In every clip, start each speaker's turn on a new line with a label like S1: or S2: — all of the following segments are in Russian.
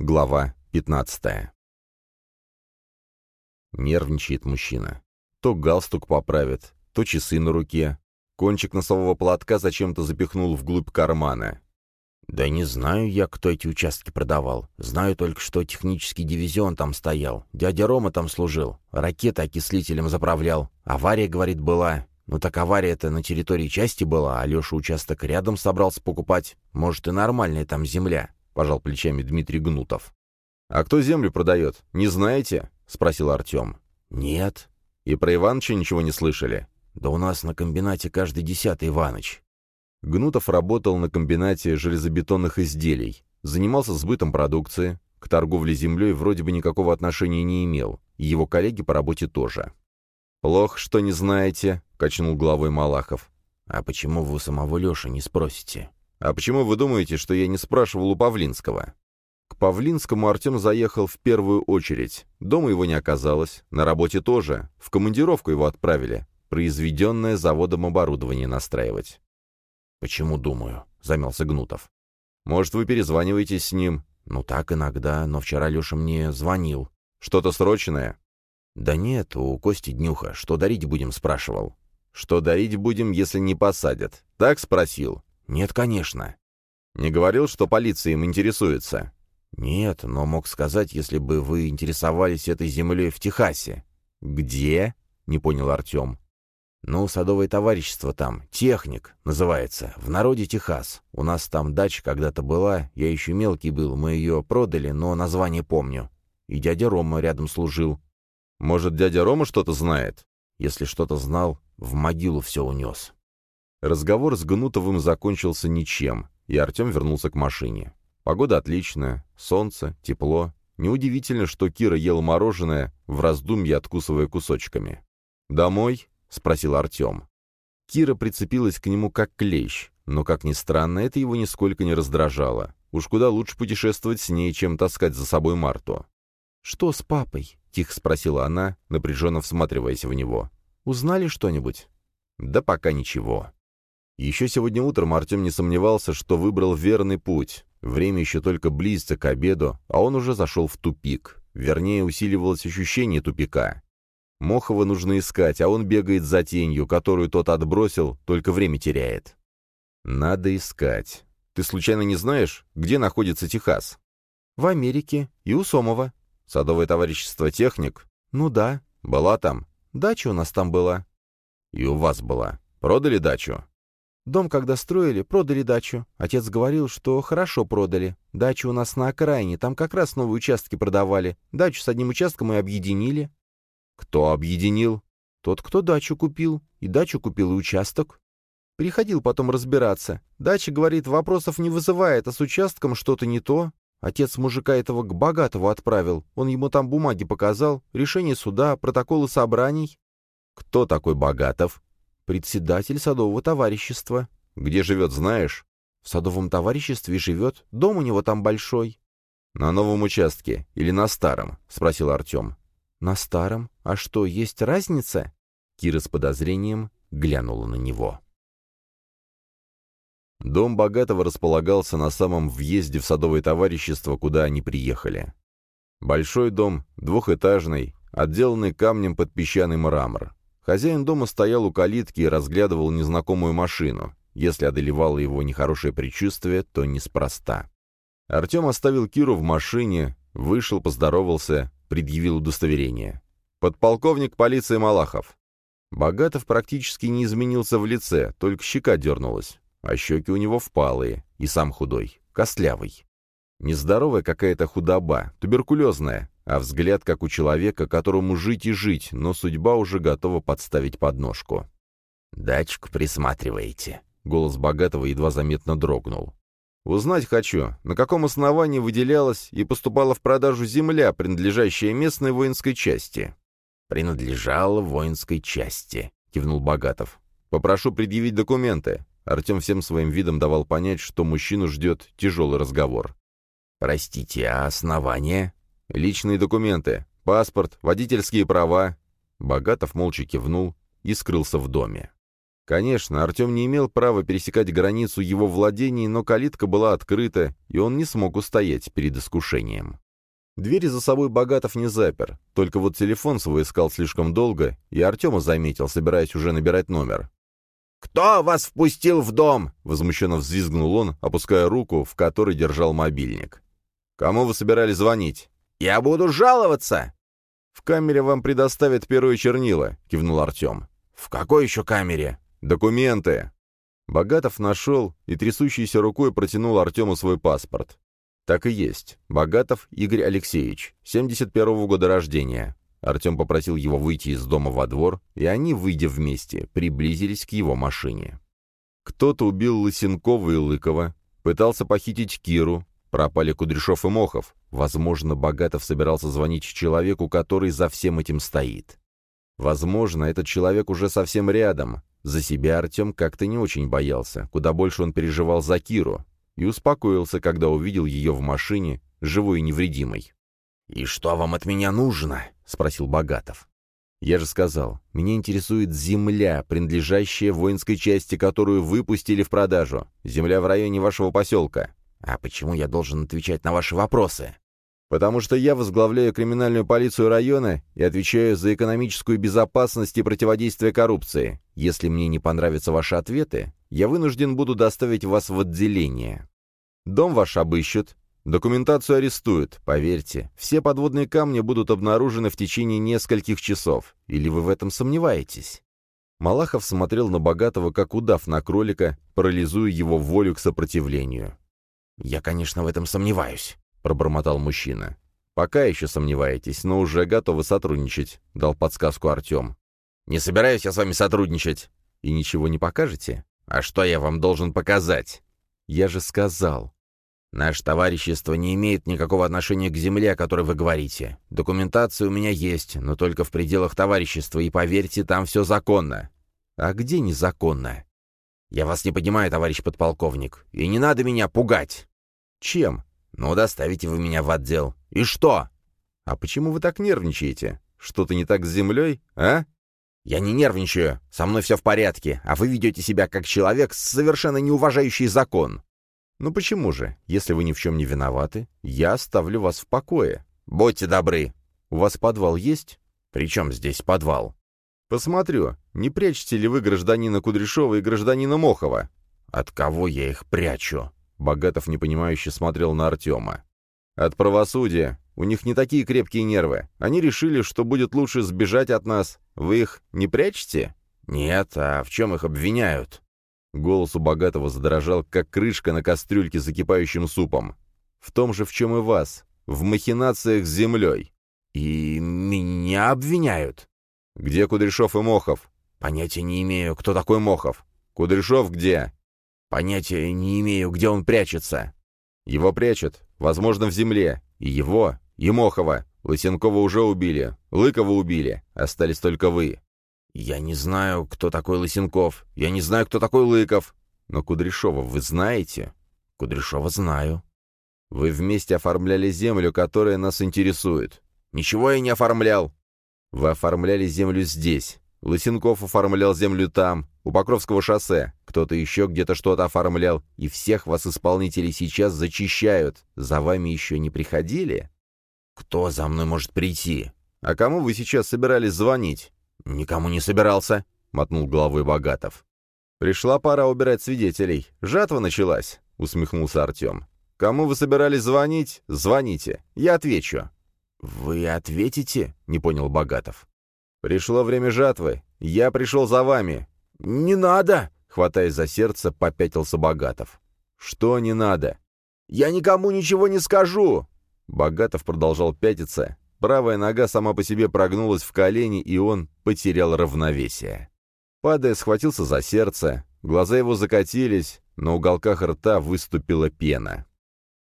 S1: Глава 15. Нервничает мужчина. То галстук поправит, то часы на руке. Кончик носового платка зачем-то запихнул вглубь кармана. «Да не знаю я, кто эти участки продавал. Знаю только, что технический дивизион там стоял. Дядя Рома там служил. Ракеты окислителем заправлял. Авария, говорит, была. Ну так авария-то на территории части была, а Леша участок рядом собрался покупать. Может, и нормальная там земля пожал плечами Дмитрий Гнутов. «А кто землю продает? Не знаете?» — спросил Артем. «Нет». «И про Иваныча ничего не слышали?» «Да у нас на комбинате каждый десятый Иваныч». Гнутов работал на комбинате железобетонных изделий, занимался сбытом продукции, к торговле землей вроде бы никакого отношения не имел, и его коллеги по работе тоже. «Плохо, что не знаете», — качнул головой Малахов. «А почему вы самого Леши не спросите?» «А почему вы думаете, что я не спрашивал у Павлинского?» К Павлинскому Артем заехал в первую очередь. Дома его не оказалось, на работе тоже. В командировку его отправили. Произведенное заводом оборудование настраивать. «Почему думаю?» — замялся Гнутов. «Может, вы перезваниваете с ним?» «Ну так иногда, но вчера Леша мне звонил. Что-то срочное?» «Да нет, у Кости Днюха. Что дарить будем?» — спрашивал. «Что дарить будем, если не посадят?» «Так спросил?» «Нет, конечно». «Не говорил, что полиция им интересуется?» «Нет, но мог сказать, если бы вы интересовались этой землей в Техасе». «Где?» — не понял Артем. «Ну, садовое товарищество там, техник, называется, в народе Техас. У нас там дача когда-то была, я еще мелкий был, мы ее продали, но название помню. И дядя Рома рядом служил. Может, дядя Рома что-то знает? Если что-то знал, в могилу все унес». Разговор с Гнутовым закончился ничем, и Артем вернулся к машине. Погода отличная, солнце, тепло. Неудивительно, что Кира ела мороженое, в раздумье откусывая кусочками. «Домой?» — спросил Артем. Кира прицепилась к нему как клещ, но, как ни странно, это его нисколько не раздражало. Уж куда лучше путешествовать с ней, чем таскать за собой Марту. «Что с папой?» — тихо спросила она, напряженно всматриваясь в него. «Узнали что-нибудь?» «Да пока ничего». Еще сегодня утром Артем не сомневался, что выбрал верный путь. Время еще только близится к обеду, а он уже зашел в тупик. Вернее, усиливалось ощущение тупика. Мохова нужно искать, а он бегает за тенью, которую тот отбросил, только время теряет. Надо искать. Ты случайно не знаешь, где находится Техас? В Америке и у Сомова. Садовое товарищество «Техник»? Ну да. Была там? Дача у нас там была. И у вас была. Продали дачу? Дом, когда строили, продали дачу. Отец говорил, что хорошо продали. Дачу у нас на окраине, там как раз новые участки продавали. Дачу с одним участком и объединили. Кто объединил? Тот, кто дачу купил. И дачу купил, и участок. Приходил потом разбираться. Дача, говорит, вопросов не вызывает, а с участком что-то не то. Отец мужика этого к богатому отправил. Он ему там бумаги показал, решение суда, протоколы собраний. Кто такой Богатов? Председатель садового товарищества. Где живет, знаешь? В садовом товариществе живет. Дом у него там большой. На новом участке или на старом? Спросил Артем. На старом? А что, есть разница? Кира с подозрением глянула на него. Дом Богатого располагался на самом въезде в садовое товарищество, куда они приехали. Большой дом, двухэтажный, отделанный камнем под песчаный мрамор. Хозяин дома стоял у калитки и разглядывал незнакомую машину. Если одолевало его нехорошее предчувствие, то неспроста. Артем оставил Киру в машине, вышел, поздоровался, предъявил удостоверение. «Подполковник полиции Малахов». Богатов практически не изменился в лице, только щека дернулась, а щеки у него впалые, и сам худой, костлявый. Нездоровая какая-то худоба, туберкулезная, а взгляд как у человека, которому жить и жить, но судьба уже готова подставить подножку. «Дачку присматриваете?» Голос Богатого едва заметно дрогнул. «Узнать хочу, на каком основании выделялась и поступала в продажу земля, принадлежащая местной воинской части?» «Принадлежала воинской части», — кивнул Богатов. «Попрошу предъявить документы». Артем всем своим видом давал понять, что мужчину ждет тяжелый разговор. «Простите, а основание?» «Личные документы, паспорт, водительские права». Богатов молча кивнул и скрылся в доме. Конечно, Артем не имел права пересекать границу его владений, но калитка была открыта, и он не смог устоять перед искушением. Двери за собой Богатов не запер, только вот телефон свой искал слишком долго, и Артема заметил, собираясь уже набирать номер.
S2: «Кто вас впустил в дом?»
S1: — возмущенно взвизгнул он, опуская руку, в которой держал мобильник. «Кому вы собирались звонить?»
S2: «Я буду жаловаться!»
S1: «В камере вам предоставят первые чернила», — кивнул Артем.
S2: «В какой еще камере?»
S1: «Документы!» Богатов нашел и трясущейся рукой протянул Артему свой паспорт. Так и есть. Богатов Игорь Алексеевич, 71-го года рождения. Артем попросил его выйти из дома во двор, и они, выйдя вместе, приблизились к его машине. Кто-то убил Лысенкова и Лыкова, пытался похитить Киру, пропали Кудряшов и Мохов. Возможно, Богатов собирался звонить человеку, который за всем этим стоит. Возможно, этот человек уже совсем рядом, за себя Артем как-то не очень боялся, куда больше он переживал за Киру, и успокоился, когда увидел ее в машине, живой и невредимой.
S2: «И что вам от меня нужно?» — спросил Богатов.
S1: «Я же сказал, меня интересует земля, принадлежащая воинской части, которую выпустили в продажу. Земля в районе вашего поселка».
S2: «А почему я должен отвечать на ваши вопросы?»
S1: потому что я возглавляю криминальную полицию района и отвечаю за экономическую безопасность и противодействие коррупции. Если мне не понравятся ваши ответы, я вынужден буду доставить вас в отделение. Дом ваш обыщут, документацию арестуют. Поверьте, все подводные камни будут обнаружены в течение нескольких часов. Или вы в этом сомневаетесь?» Малахов смотрел на Богатого, как удав на кролика, парализуя его волю к сопротивлению.
S2: «Я, конечно, в этом сомневаюсь», — пробормотал мужчина.
S1: «Пока еще сомневаетесь, но уже готовы сотрудничать», — дал подсказку Артем.
S2: «Не собираюсь я с вами сотрудничать».
S1: «И ничего не покажете?»
S2: «А что я вам должен показать?»
S1: «Я же сказал».
S2: «Наше товарищество не имеет никакого отношения к земле, о которой вы говорите. Документация у меня есть, но только в пределах товарищества, и поверьте, там все законно».
S1: «А где незаконно?»
S2: «Я вас не понимаю, товарищ подполковник, и не надо меня пугать».
S1: «Чем?»
S2: «Ну, доставите вы меня в отдел. И что?»
S1: «А почему вы так нервничаете? Что-то не так с землей, а?»
S2: «Я не нервничаю. Со мной все в порядке, а вы ведете себя как человек, совершенно не уважающий закон».
S1: «Ну почему же? Если вы ни в чем не виноваты, я оставлю вас в покое».
S2: «Будьте добры».
S1: «У вас подвал есть?»
S2: «При чем здесь подвал?»
S1: «Посмотрю, не прячете ли вы гражданина Кудряшова и гражданина Мохова?»
S2: «От кого я их прячу?»
S1: Богатов непонимающе смотрел на Артема. «От правосудия. У них не такие крепкие нервы. Они решили, что будет лучше сбежать от нас. Вы их не прячете?»
S2: «Нет, а в чем их обвиняют?»
S1: Голос у Богатого задрожал, как крышка на кастрюльке с закипающим супом. «В том же, в чем и вас. В махинациях с землей».
S2: «И меня обвиняют?»
S1: «Где Кудряшов и Мохов?»
S2: «Понятия не имею, кто такой Мохов».
S1: «Кудряшов где?»
S2: Понятия не имею, где он прячется.
S1: Его прячут, возможно, в земле. И его, и Мохова. Лысенкова уже убили, Лыкова убили. Остались только вы.
S2: Я не знаю, кто такой Лысенков. Я не знаю, кто такой Лыков.
S1: Но Кудряшова вы знаете?
S2: Кудряшова знаю.
S1: Вы вместе оформляли землю, которая нас интересует.
S2: Ничего я не оформлял.
S1: Вы оформляли землю здесь. Лысенков оформлял землю там, у Покровского шоссе. Кто-то еще где-то что-то оформлял. И всех вас, исполнителей, сейчас зачищают. За вами еще не приходили?
S2: Кто за мной может прийти?
S1: А кому вы сейчас собирались звонить?
S2: Никому не собирался, — мотнул головой Богатов.
S1: «Пришла пора убирать свидетелей. Жатва началась», — усмехнулся Артем. «Кому вы собирались звонить? Звоните. Я отвечу».
S2: «Вы ответите?» — не понял Богатов.
S1: «Пришло время жатвы. Я пришел за вами».
S2: «Не надо!»
S1: — хватаясь за сердце, попятился Богатов. «Что не надо?»
S2: «Я никому ничего не скажу!»
S1: Богатов продолжал пятиться. Правая нога сама по себе прогнулась в колени, и он потерял равновесие. Падая, схватился за сердце. Глаза его закатились, на уголках рта выступила пена.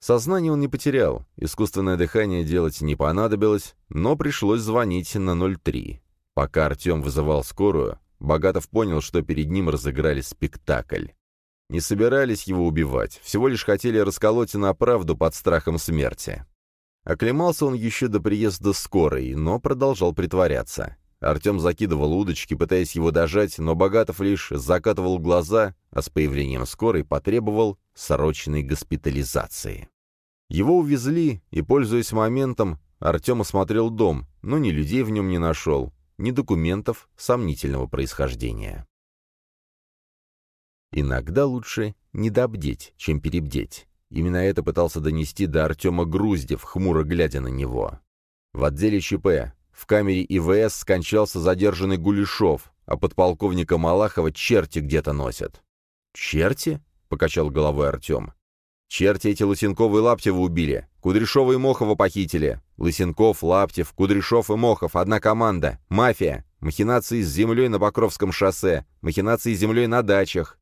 S1: Сознание он не потерял, искусственное дыхание делать не понадобилось, но пришлось звонить на 03. Пока Артем вызывал скорую, Богатов понял, что перед ним разыграли спектакль. Не собирались его убивать, всего лишь хотели расколоть на правду под страхом смерти. Оклемался он еще до приезда скорой, но продолжал притворяться. Артем закидывал удочки, пытаясь его дожать, но Богатов лишь закатывал глаза, а с появлением скорой потребовал срочной госпитализации. Его увезли, и, пользуясь моментом, Артем осмотрел дом, но ни людей в нем не нашел, ни документов сомнительного происхождения. Иногда лучше недобдеть, чем перебдеть. Именно это пытался донести до Артема Груздев, хмуро глядя на него. В отделе ЧП, в камере ИВС скончался задержанный Гулешов, а подполковника Малахова черти где-то носят. «Черти?» — покачал головой Артем. «Черти эти Лысенкова и Лаптева убили. Кудряшова и Мохова похитили. Лысенков, Лаптев, Кудряшов и Мохов — одна команда. Мафия. Махинации с землей на Покровском шоссе. Махинации с землей на дачах.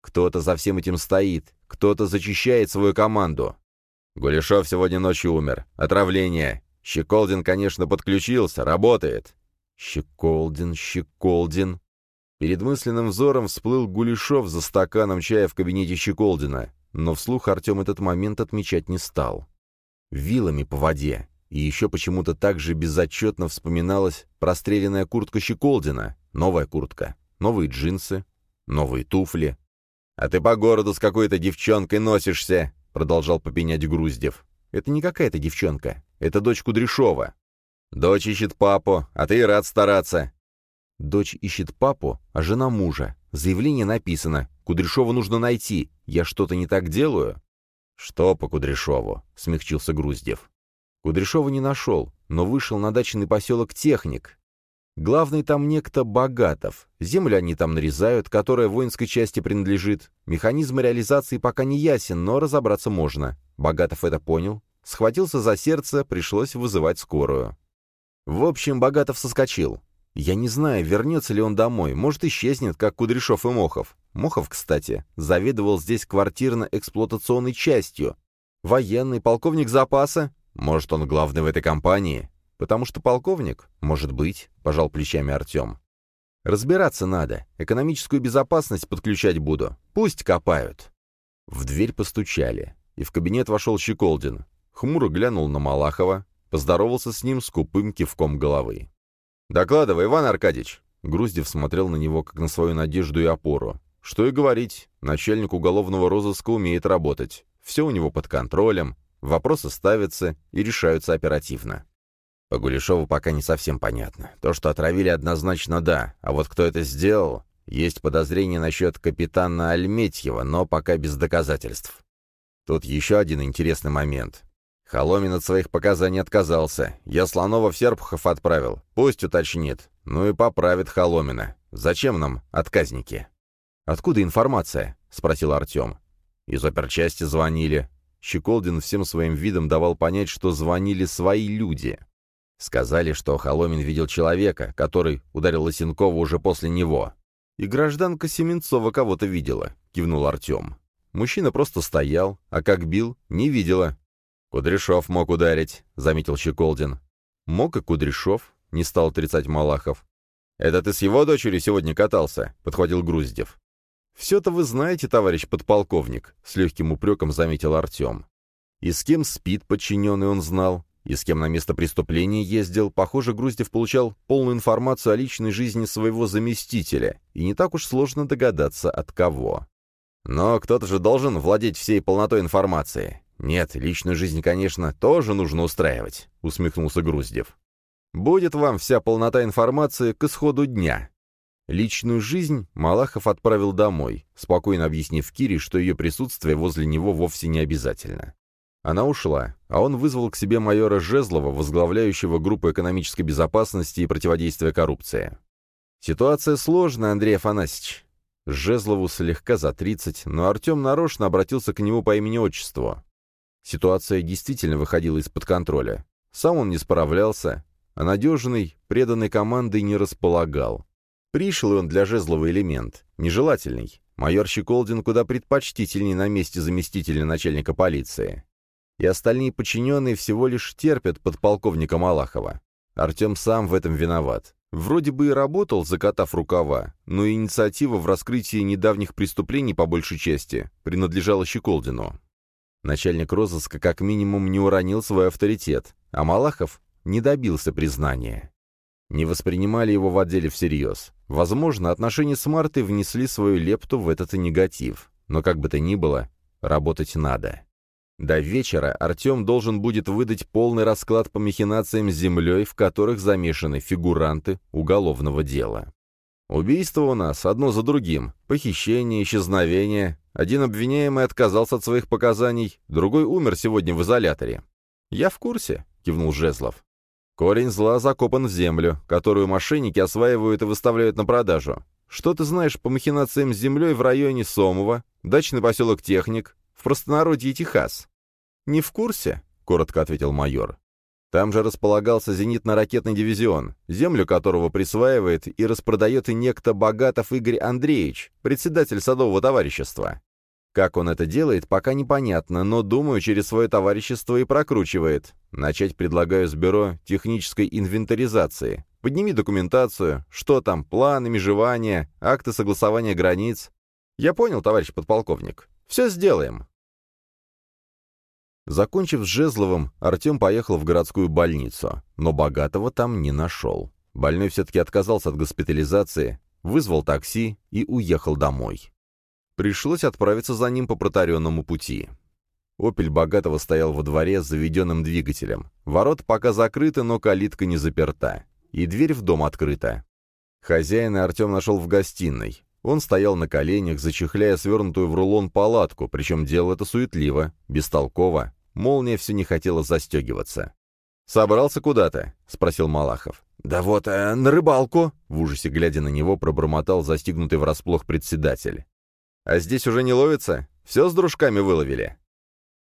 S1: Кто-то за всем этим стоит, кто-то зачищает свою команду. Гулешов сегодня ночью умер. Отравление. Щеколдин, конечно, подключился, работает. Щеколдин, Щеколдин. Перед мысленным взором всплыл Гулешов за стаканом чая в кабинете Щеколдина, но вслух Артем этот момент отмечать не стал. Вилами по воде. И еще почему-то так же безотчетно вспоминалась простреленная куртка Щеколдина, новая куртка, новые джинсы, новые туфли. «А ты по городу с какой-то девчонкой носишься», — продолжал попенять Груздев. «Это не какая-то девчонка. Это дочь Кудряшова. Дочь ищет папу, а ты и рад стараться». Дочь ищет папу, а жена мужа. Заявление написано. Кудряшова нужно найти. Я что-то не так делаю?» «Что по Кудряшову?» — смягчился Груздев. Кудряшова не нашел, но вышел на дачный поселок Техник. Главный там некто Богатов. Землю они там нарезают, которая воинской части принадлежит. Механизм реализации пока не ясен, но разобраться можно. Богатов это понял. Схватился за сердце, пришлось вызывать скорую. В общем, Богатов соскочил. Я не знаю, вернется ли он домой, может, исчезнет, как Кудряшов и Мохов. Мохов, кстати, заведовал здесь квартирно-эксплуатационной частью. Военный, полковник запаса. Может, он главный в этой компании? «Потому что полковник? Может быть», — пожал плечами Артем. «Разбираться надо. Экономическую безопасность подключать буду. Пусть копают». В дверь постучали, и в кабинет вошел Щеколдин. Хмуро глянул на Малахова, поздоровался с ним скупым кивком головы. «Докладывай, Иван Аркадьевич!» Груздев смотрел на него, как на свою надежду и опору. Что и говорить, начальник уголовного розыска умеет работать. Все у него под контролем, вопросы ставятся и решаются оперативно. По Гулешову пока не совсем понятно. То, что отравили, однозначно да, а вот кто это сделал, есть подозрение насчет капитана Альметьева, но пока без доказательств. Тут еще один интересный момент. Холомин от своих показаний отказался. Я Слонова в Серпухов отправил. Пусть уточнит. Ну и поправит Холомина. Зачем нам отказники? «Откуда информация?» — спросил Артем. «Из оперчасти звонили». Щеколдин всем своим видом давал понять, что звонили свои люди. Сказали, что Холомин видел человека, который ударил Лосенкова уже после него. «И гражданка Семенцова кого-то видела», — кивнул Артем. Мужчина просто стоял, а как бил, не видела. «Кудряшов мог ударить», — заметил Щеколдин. «Мог и Кудряшов», — не стал отрицать Малахов. «Это ты с его дочерью сегодня катался?» — подхватил Груздев. «Все-то вы знаете, товарищ подполковник», — с легким упреком заметил Артем. И с кем спит подчиненный он знал, и с кем на место преступления ездил, похоже, Груздев получал полную информацию о личной жизни своего заместителя, и не так уж сложно догадаться, от кого. Но кто-то же должен владеть всей полнотой информации. Нет, личную жизнь, конечно, тоже нужно устраивать, усмехнулся Груздев. Будет вам вся полнота информации к исходу дня. Личную жизнь Малахов отправил домой, спокойно объяснив Кире, что ее присутствие возле него вовсе не обязательно. Она ушла, а он вызвал к себе майора Жезлова, возглавляющего группу экономической безопасности и противодействия коррупции. «Ситуация сложная, Андрей Афанасьевич». Жезлову слегка за 30, но Артем нарочно обратился к нему по имени-отчеству. Ситуация действительно выходила из-под контроля. Сам он не справлялся, а надежный, преданной командой не располагал. Пришлый он для Жезлова элемент, нежелательный. Майор Щеколдин куда предпочтительней на месте заместителя начальника полиции и остальные подчиненные всего лишь терпят подполковника Малахова. Артем сам в этом виноват. Вроде бы и работал, закатав рукава, но инициатива в раскрытии недавних преступлений по большей части принадлежала Щеколдину. Начальник розыска как минимум не уронил свой авторитет, а Малахов не добился признания. не воспринимали его в отделе всерьез. Возможно, отношения с Мартой внесли свою лепту в этот негатив. Но как бы то ни было, работать надо. До вечера Артем должен будет выдать полный расклад по махинациям с землей, в которых замешаны фигуранты уголовного дела. Убийства у нас одно за другим. Похищение, исчезновение. Один обвиняемый отказался от своих показаний, другой умер сегодня в изоляторе. «Я в курсе», — кивнул Жезлов. Корень зла закопан в землю, которую мошенники осваивают и выставляют на продажу. Что ты знаешь по махинациям с землей в районе Сомова, дачный поселок Техник, в простонародье Техас?» «Не в курсе», — коротко ответил майор. «Там же располагался зенитно-ракетный дивизион, землю которого присваивает и распродает и некто Богатов Игорь Андреевич, председатель садового товарищества. Как он это делает, пока непонятно, но, думаю, через свое товарищество и прокручивает. Начать предлагаю с бюро технической инвентаризации. Подними документацию, что там, планы, межевания, акты согласования границ. Я понял, товарищ подполковник. Все сделаем. Закончив с Жезловым, Артем поехал в городскую больницу, но богатого там не нашел. Больной все-таки отказался от госпитализации, вызвал такси и уехал домой. Пришлось отправиться за ним по протаренному пути. «Опель» богатого стоял во дворе с заведенным двигателем. Ворот пока закрыты, но калитка не заперта. И дверь в дом открыта. Хозяина Артем нашел в гостиной. Он стоял на коленях, зачехляя свернутую в рулон палатку, причем делал это суетливо, бестолково. Молния все не хотела застегиваться. «Собрался куда-то?» — спросил Малахов. «Да вот, э, на рыбалку!» — в ужасе глядя на него пробормотал застигнутый врасплох председатель. А здесь уже не ловится? Все с дружками выловили?»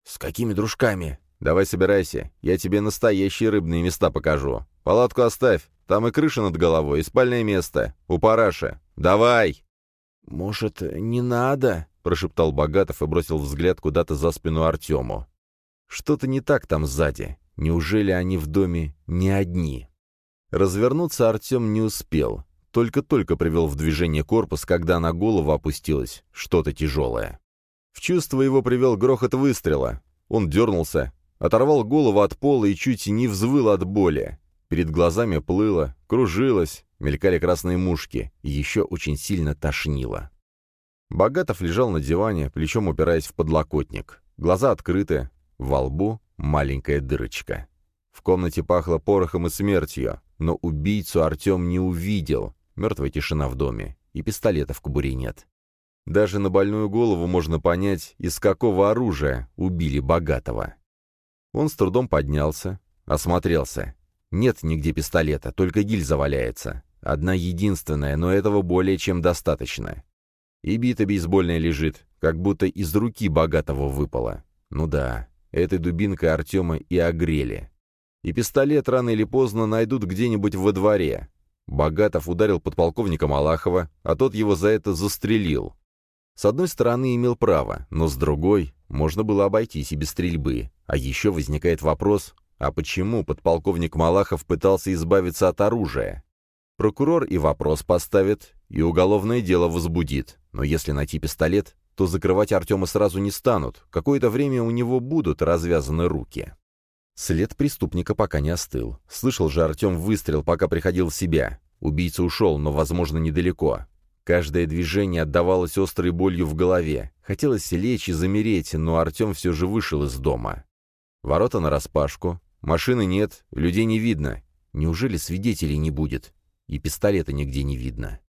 S1: «С какими дружками?» «Давай собирайся, я тебе настоящие рыбные места покажу. Палатку оставь, там и крыша над головой, и спальное место. У параши. Давай!»
S2: «Может, не надо?» — прошептал Богатов и бросил взгляд куда-то за спину Артему.
S1: «Что-то не так там сзади. Неужели они в доме не одни?» Развернуться Артем не успел. Только-только привел в движение корпус, когда на голову опустилось что-то тяжелое. В чувство его привел грохот выстрела. Он дернулся, оторвал голову от пола и чуть не взвыл от боли. Перед глазами плыло, кружилось, мелькали красные мушки, и еще очень сильно тошнило. Богатов лежал на диване, плечом упираясь в подлокотник. Глаза открыты, во лбу маленькая дырочка. В комнате пахло порохом и смертью, но убийцу Артем не увидел, Мертвая тишина в доме, и пистолета в кобуре нет. Даже на больную голову можно понять, из какого оружия убили богатого. Он с трудом поднялся, осмотрелся. Нет нигде пистолета, только гильза валяется. Одна единственная, но этого более чем достаточно. И бита бейсбольная лежит, как будто из руки богатого выпала. Ну да, этой дубинкой Артема и огрели. И пистолет рано или поздно найдут где-нибудь во дворе. Богатов ударил подполковника Малахова, а тот его за это застрелил. С одной стороны, имел право, но с другой, можно было обойтись и без стрельбы. А еще возникает вопрос, а почему подполковник Малахов пытался избавиться от оружия? Прокурор и вопрос поставит, и уголовное дело возбудит. Но если найти пистолет, то закрывать Артема сразу не станут. Какое-то время у него будут развязаны руки. След преступника пока не остыл. Слышал же Артем выстрел, пока приходил в себя. Убийца ушел, но, возможно, недалеко. Каждое движение отдавалось острой болью в голове. Хотелось лечь и замереть, но Артем все же вышел из дома. Ворота нараспашку. Машины нет, людей не видно. Неужели свидетелей не будет? И пистолета нигде не видно.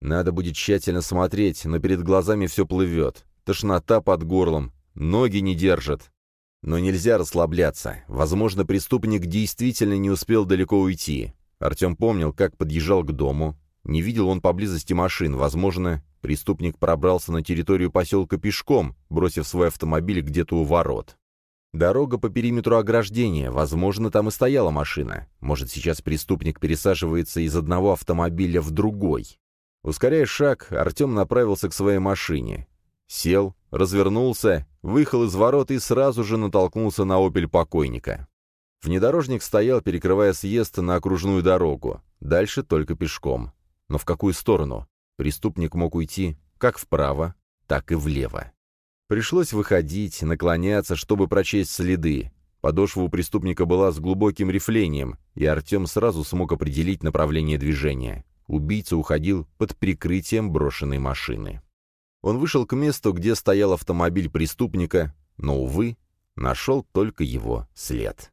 S1: Надо будет тщательно смотреть, но перед глазами все плывет. Тошнота под горлом, ноги не держат. Но нельзя расслабляться. Возможно, преступник действительно не успел далеко уйти. Артем помнил, как подъезжал к дому. Не видел он поблизости машин. Возможно, преступник пробрался на территорию поселка пешком, бросив свой автомобиль где-то у ворот. Дорога по периметру ограждения, возможно, там и стояла машина. Может, сейчас преступник пересаживается из одного автомобиля в другой. Ускоряя шаг, Артем направился к своей машине. Сел, развернулся, выехал из ворот и сразу же натолкнулся на «Опель» покойника. Внедорожник стоял, перекрывая съезд на окружную дорогу. Дальше только пешком. Но в какую сторону? Преступник мог уйти как вправо, так и влево. Пришлось выходить, наклоняться, чтобы прочесть следы. Подошва у преступника была с глубоким рифлением, и Артем сразу смог определить направление движения. Убийца уходил под прикрытием брошенной машины. Он вышел к месту, где стоял автомобиль преступника, но, увы, нашел только его след.